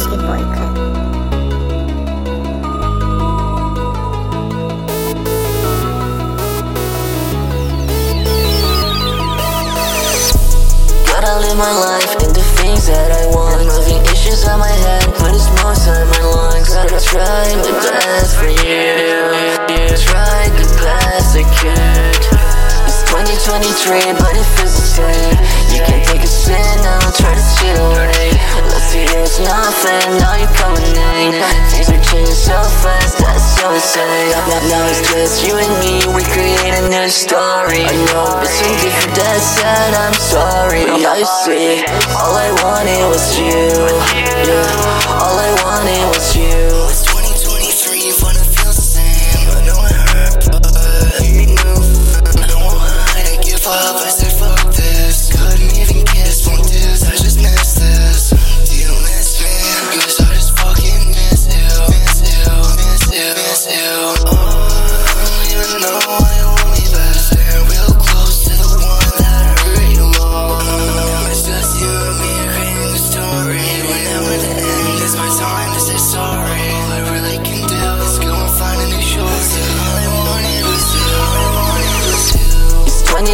Frisbee Boy Gotta live my life in the things that I want. Moving issues on my head, but it's most on my lungs. Gotta try my best for you. Try the best I could. It's 2023, but it feels nothing, now you're coming in. Things are changing so fast, that's say. Now, now it's just you and me, we create a new story. I know it's been different, that's sad, I'm sorry. I see, all I wanted was you.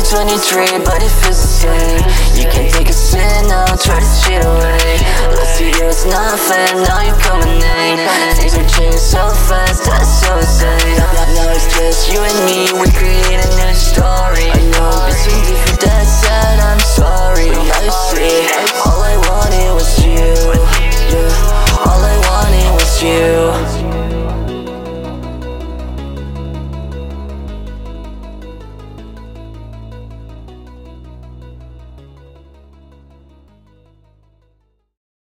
2023, but it feels the same. You can't take a sin, now try to cheat away. Let's see, nothing, now you're coming